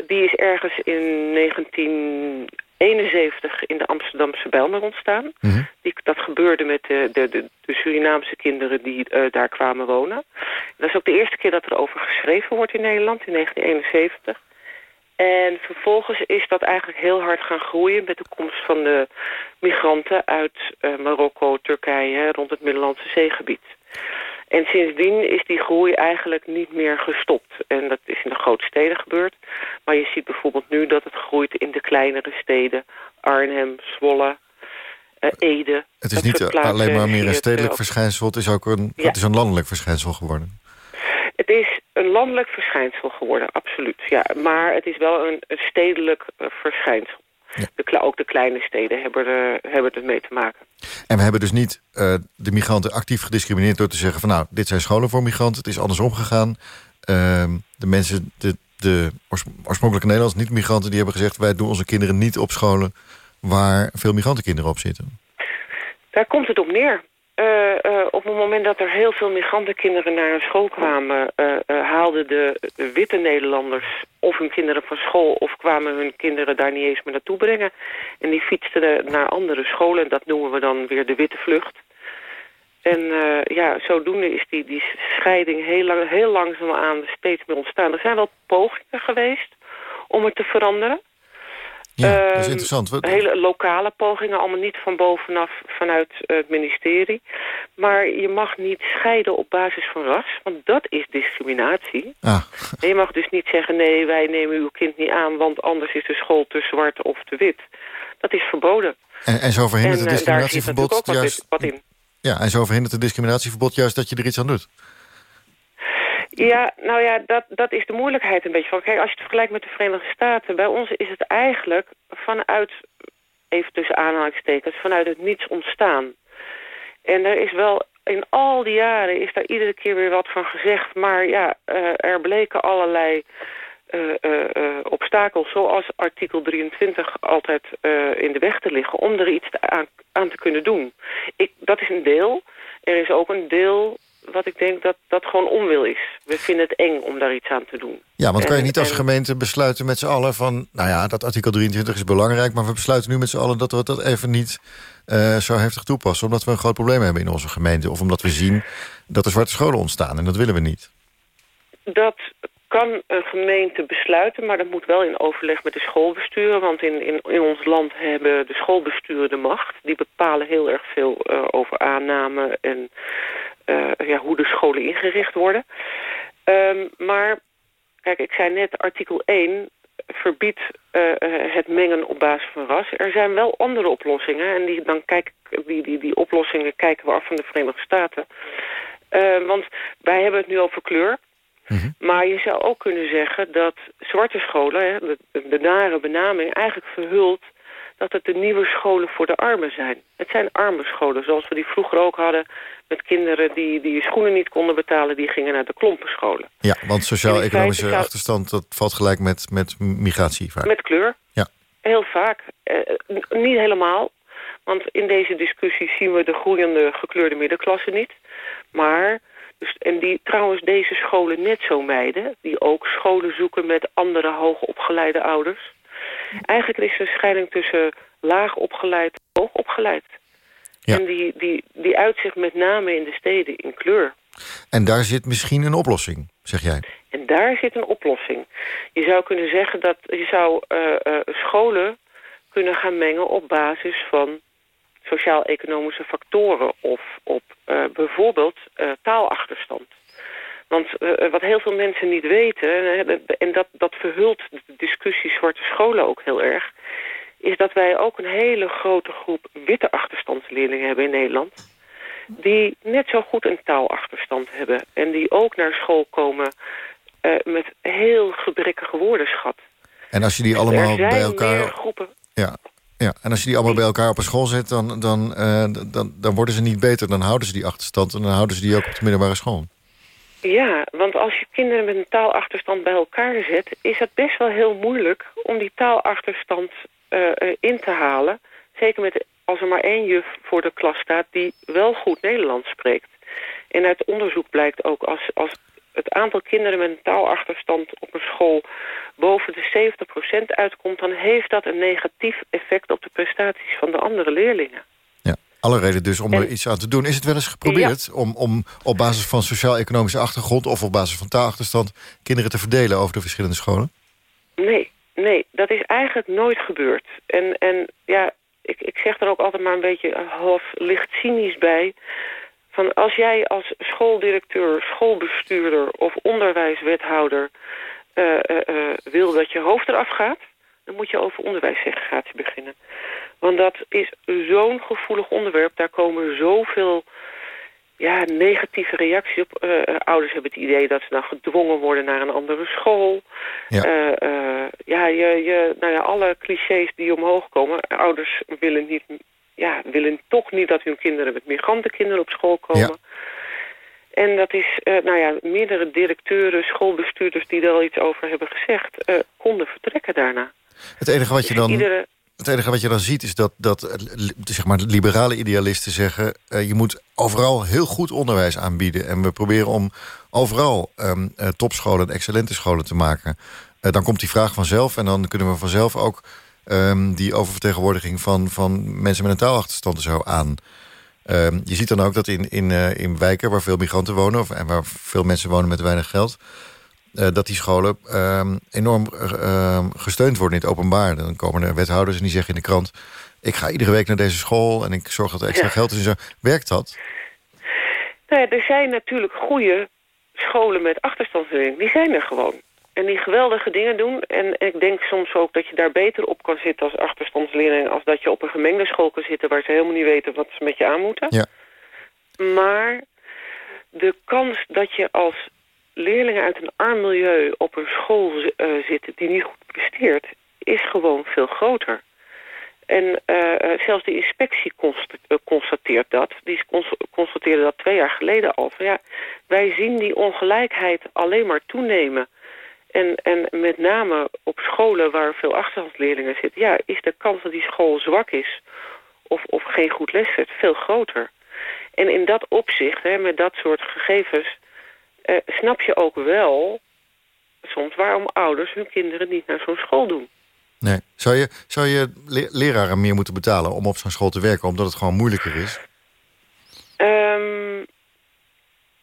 Die is ergens in 1971 in de Amsterdamse Bijlmer ontstaan. Mhm. Die, dat gebeurde met de, de, de, de Surinaamse kinderen die uh, daar kwamen wonen. Dat is ook de eerste keer dat er over geschreven wordt in Nederland, in 1971. En vervolgens is dat eigenlijk heel hard gaan groeien... met de komst van de migranten uit uh, Marokko, Turkije... rond het Middellandse zeegebied. En sindsdien is die groei eigenlijk niet meer gestopt. En dat is in de grote steden gebeurd. Maar je ziet bijvoorbeeld nu dat het groeit in de kleinere steden. Arnhem, Zwolle, uh, Ede. Het is niet alleen maar meer een stedelijk verschijnsel. Het is ook een, ja. het is een landelijk verschijnsel geworden. Het is een landelijk verschijnsel geworden, absoluut. Ja, maar het is wel een, een stedelijk uh, verschijnsel. De, ook de kleine steden hebben er, hebben er mee te maken. En we hebben dus niet uh, de migranten actief gediscrimineerd... door te zeggen van nou, dit zijn scholen voor migranten. Het is andersom gegaan. Uh, de mensen, de, de oorspronkelijke Nederlandse niet-migranten... die hebben gezegd wij doen onze kinderen niet op scholen... waar veel migrantenkinderen op zitten. Daar komt het op neer. Uh, uh, op het moment dat er heel veel migrantenkinderen naar een school kwamen... Uh, haalden de, de, witte Nederlanders of hun kinderen van school... of kwamen hun kinderen daar niet eens meer naartoe brengen. En die fietsten naar andere scholen. Dat noemen we dan weer de witte vlucht. En ja, zodoende is die, die scheiding heel, lang, heel langzaamaan steeds meer ontstaan. Er zijn wel pogingen geweest om het te veranderen. Ja, dat is ehm, interessant. Wat... Hele lokale pogingen, allemaal niet van bovenaf vanuit het ministerie. Maar je mag niet scheiden op basis van ras, want dat is discriminatie. Ah. En je mag dus niet zeggen, nee, wij nemen uw kind niet aan... want anders is de school te zwart of te wit. Dat is verboden. En, en zo verhindert het discriminatieverbod juist... Wat in. Ja, en zo verhindert het discriminatieverbod juist dat je er iets aan doet. Ja, nou ja, dat, dat is de moeilijkheid een beetje van. Kijk, als je het vergelijkt met de Verenigde Staten... bij ons is het eigenlijk vanuit, even tussen aanhalingstekens... vanuit het niets ontstaan. En er is wel, in al die jaren is daar iedere keer weer wat van gezegd... maar ja, uh, er bleken allerlei uh, uh, obstakels zoals artikel 23 altijd in de weg te liggen... om er iets te aan, aan, te kunnen doen. Ik, dat is een deel. Er is ook een deel wat ik denk dat dat gewoon onwil is. We vinden het eng om daar iets aan te doen. Ja, want kan je niet als gemeente besluiten met z'n allen van... nou ja, dat artikel 23 is belangrijk... maar we besluiten nu met z'n allen dat we dat even niet uh, zo heftig toepassen... omdat we een groot probleem hebben in onze gemeente... of omdat we zien dat er zwarte scholen ontstaan en dat willen we niet. Dat kan een gemeente besluiten, maar dat moet wel in overleg met de schoolbesturen. Want in, in, in ons land hebben de schoolbesturen de macht. Die bepalen heel erg veel uh, over aanname en ja, hoe de scholen ingericht worden. Um, maar, kijk, ik zei net, artikel 1 verbiedt uh, het mengen op basis van ras. Er zijn wel andere oplossingen. En die, dan kijk, die, die, die oplossingen kijken we af van de Verenigde Staten. Uh, want wij hebben het nu over kleur. Mhm. Maar je zou ook kunnen zeggen dat zwarte scholen, hè, de, de nare benaming, eigenlijk verhult dat het de nieuwe scholen voor de armen zijn. Het zijn arme scholen, zoals we die vroeger ook hadden... met kinderen die, die schoenen niet konden betalen... die gingen naar de klompenscholen. Ja, want sociaal-economische achterstand... dat valt gelijk met, met migratie vaak. Met kleur. Ja. Heel vaak. Eh, niet helemaal. Want in deze discussie zien we de groeiende gekleurde middenklasse niet. Maar dus, en die trouwens deze scholen net zo meiden... die ook scholen zoeken met andere hoogopgeleide ouders. Eigenlijk is er een scheiding tussen laag opgeleid en hoog opgeleid. Ja. En die, die, die uitzicht met name in de steden in kleur. En daar zit misschien een oplossing, zeg jij? En daar zit een oplossing. Je zou kunnen zeggen dat je zou uh, uh, scholen kunnen gaan mengen op basis van sociaal-economische factoren... of op uh, bijvoorbeeld taalachterstand. Want uh, wat heel veel mensen niet weten... en dat, dat verhult de discussie zwarte scholen ook heel erg... is dat wij ook een hele grote groep witte achterstandsleerlingen hebben in Nederland... die net zo goed een taalachterstand hebben... en die ook naar school komen uh, met heel gebrekkige woordenschat. En als je die allemaal bij elkaar... groepen ja, ja, en als je die allemaal bij elkaar op een school zet... Dan, dan, uh, dan, dan worden ze niet beter. Dan houden ze die achterstand en dan houden ze die ook op de middelbare school. Ja, want als je kinderen met een taalachterstand bij elkaar zet... is het best wel heel moeilijk om die taalachterstand uh, uh, in te halen. Zeker met, als er maar één juf voor de klas staat die wel goed Nederlands spreekt. En uit onderzoek blijkt ook als, als het aantal kinderen met een taalachterstand op een school boven de 70% uitkomt... dan heeft dat een negatief effect op de prestaties van de andere leerlingen. Alle reden dus om er iets aan te doen. Is het wel eens geprobeerd om, om op basis van sociaal-economische achtergrond... of op basis van taalachterstand kinderen te verdelen over de verschillende scholen? Nee, nee, dat is eigenlijk nooit gebeurd. En, en ja, ik, ik zeg er ook altijd maar een beetje half licht cynisch bij van als jij als schooldirecteur, schoolbestuurder of onderwijswethouder uh, uh, uh, wil dat je hoofd eraf gaat, dan moet je over onderwijssegregatie beginnen. Want dat is zo'n gevoelig onderwerp. Daar komen zoveel ja, negatieve reacties op. ouders hebben het idee dat ze dan gedwongen worden naar een andere school. Ja, ja, je, je, nou ja, alle clichés die omhoog komen. Ouders willen niet ja, willen toch niet dat hun kinderen met migrantenkinderen op school komen. Ja. En dat is, nou ja, meerdere directeuren, schoolbestuurders die er al iets over hebben gezegd, konden vertrekken daarna. Het enige wat je dan... Iedere... Het enige wat je dan ziet is dat, dat eh, zeg maar, liberale idealisten zeggen... Uh, je moet overal heel goed onderwijs aanbieden. En we proberen om overal um, uh, topscholen en excellente scholen te maken. Uh, dan komt die vraag vanzelf en dan kunnen we vanzelf ook um, die oververtegenwoordiging van, van mensen met een taalachterstand zo aan. Um, je ziet dan ook dat in, in, in wijken waar veel migranten wonen... Of, en waar veel mensen wonen met weinig geld... Uh, dat die scholen um, enorm uh, gesteund worden in het openbaar. Dan komen er wethouders en die zeggen in de krant... ik ga iedere week naar deze school en ik zorg dat er extra ja. geld is. En zo. Werkt dat? Nou ja, er zijn natuurlijk goede scholen met achterstandsleerlingen. Die zijn er gewoon. En die geweldige dingen doen. En ik denk soms ook dat je daar beter op kan zitten als achterstandsleerling... als dat je op een gemengde school kan zitten... waar ze helemaal niet weten wat ze met je aan moeten. Ja. Maar de kans dat je als leerlingen uit een arm milieu op een school uh, zitten... die niet goed presteert, is gewoon veel groter. En uh, zelfs de inspectie constateert dat. Die constateerde dat twee jaar geleden al. Ja, wij zien die ongelijkheid alleen maar toenemen En, en met name op scholen waar veel achterstandsleerlingen zitten... ja, is de kans dat die school zwak is of, of geen goed les heeft veel groter. En in dat opzicht, hè, met dat soort gegevens... Eh, snap je ook wel soms waarom ouders hun kinderen niet naar zo'n school doen. Nee. Zou je, zou je le- leraren meer moeten betalen om op zo'n school te werken... omdat het gewoon moeilijker is? Ehm,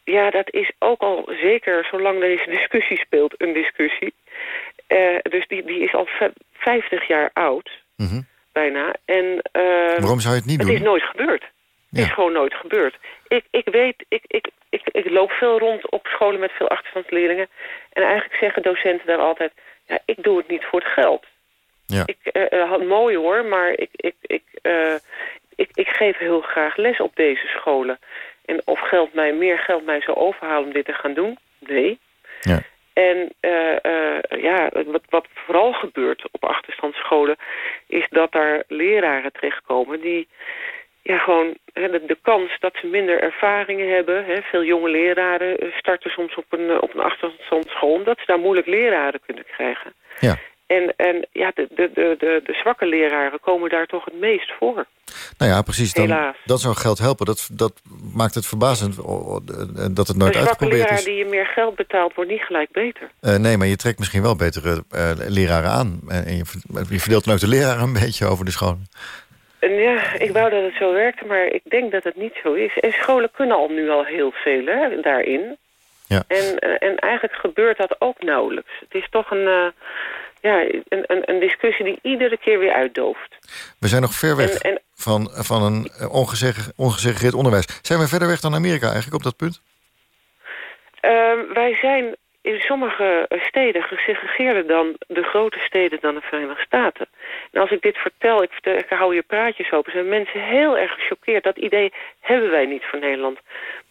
ja, dat is ook al zeker, zolang deze discussie speelt, een discussie. Eh, dus die, die is al v- 50 jaar oud, Mhm. bijna. En, ehm, Waarom zou je het niet het doen? is nooit gebeurd. Het is gewoon nooit gebeurd. Ik, ik weet, ik, ik, ik, ik loop veel rond op scholen met veel achterstandsleerlingen. En eigenlijk zeggen docenten daar altijd... ja, ik doe het niet voor het geld. Ja. Ik, eh, eh, had mooi hoor, maar ik, ik, ik, eh, ik, ik geef heel graag les op deze scholen. En of geld mij, meer geld mij zou overhalen om dit te gaan doen? Nee. Ja. En eh, eh, ja, wat, wat vooral gebeurt op achterstandsscholen... is dat daar leraren terechtkomen die ja, gewoon hè, de, de kans dat ze minder ervaringen hebben. Hè, veel jonge leraren eh, starten soms op een, eh, op een achterstandsschool... omdat ze daar moeilijk leraren kunnen krijgen. Ja. En, en ja, de, de, de, de, zwakke leraren komen daar toch het meest voor. Nou ja, precies. Dan, Helaas. dat zou geld helpen. Dat, dat maakt het verbazend dat het nooit een zwakke uitgeprobeerd leraar is. die je meer geld betaalt, wordt niet gelijk beter. Eh, nee, maar je trekt misschien wel betere leraren aan. En je, je verdeelt dan ook de leraren een beetje over de scholen. En ja, ik wou dat het zo werkte, maar ik denk dat het niet zo is. En scholen kunnen al nu al heel veel hè, daarin. Ja. En, eh, en eigenlijk gebeurt dat ook nauwelijks. Het is toch een, eh, ja, een, een, een discussie die iedere keer weer uitdooft. We zijn nog ver weg En- en- van, van een eh, ongesegregeerd onderwijs. Zijn we verder weg dan Amerika eigenlijk op dat punt? Ehm, wij zijn in sommige steden gesegregeerder dan de grote steden dan de Verenigde Staten. En als ik dit vertel, ik, vertel, ik hou hier praatjes open, zijn mensen heel erg gechoqueerd. Dat idee hebben wij niet voor Nederland.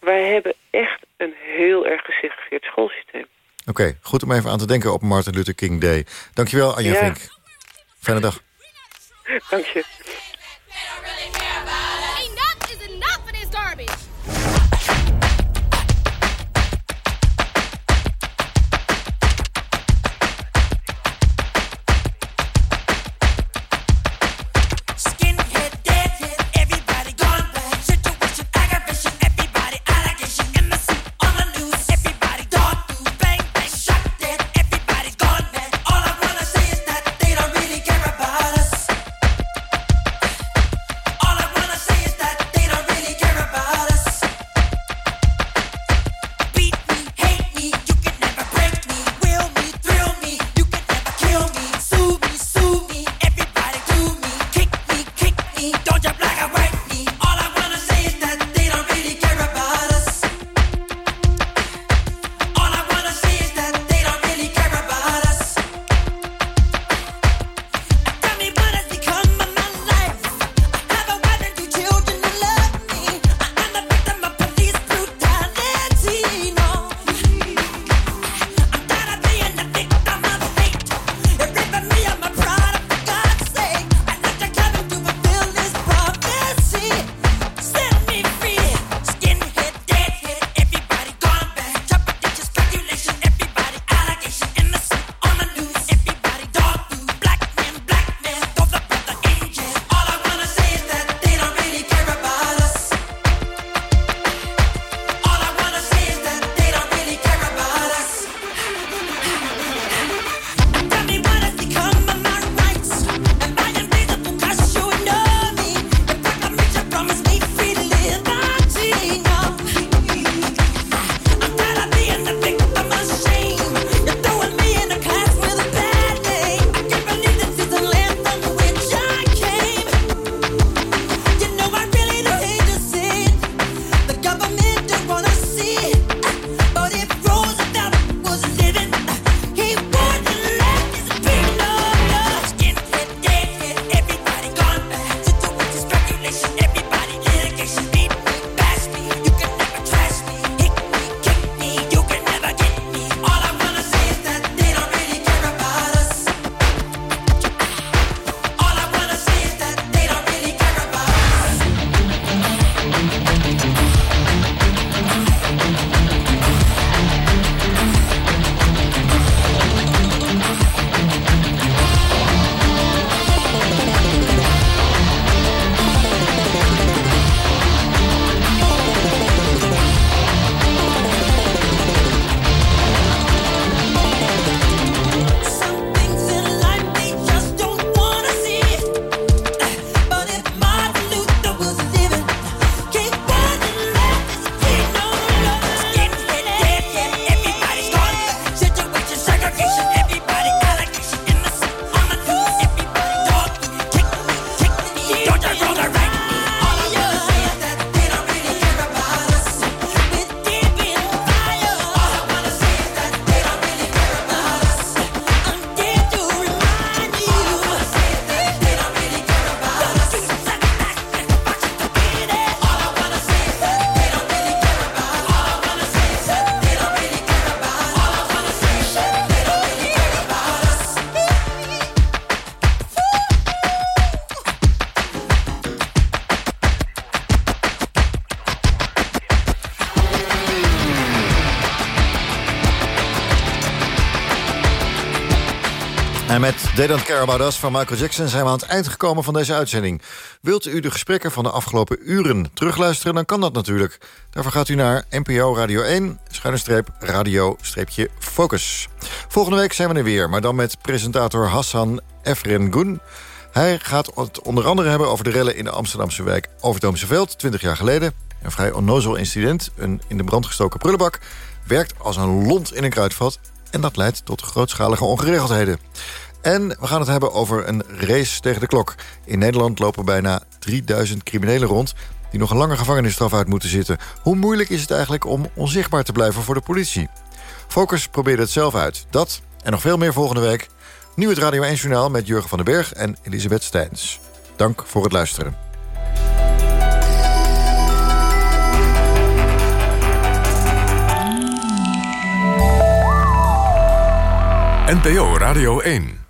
Wij hebben echt een heel erg gesegregeerd schoolsysteem. Oké, goed om even aan te denken op Martin Luther King Day. Dankjewel, Anja Ja. Vink. Fijne dag. Dank je. They Don't Care van Michael Jackson... zijn we aan het eind gekomen van deze uitzending. Wilt u de gesprekken van de afgelopen uren terugluisteren... dan kan dat natuurlijk. Daarvoor gaat u naar NPO Radio 1, schuine streep radio streepje focus. Volgende week zijn we er weer, maar dan met presentator Hassan Efrengun. Hij gaat het onder andere hebben over de rellen in de Amsterdamse wijk Overtoomse Veld... 20 jaar geleden. Een vrij onnozel incident, een in de brand gestoken prullenbak... werkt als een lont in een kruidvat en dat leidt tot grootschalige ongeregeldheden. En we gaan het hebben over een race tegen de klok. In Nederland lopen bijna 3000 criminelen rond... die nog een lange gevangenisstraf uit moeten zitten. Hoe moeilijk is het eigenlijk om onzichtbaar te blijven voor de politie? Focus probeerde het zelf uit. Dat en nog veel meer volgende week. Nu het Radio 1 Journaal met Jurgen van den Berg en Elisabeth Steins. Dank voor het luisteren. NPO Radio 1.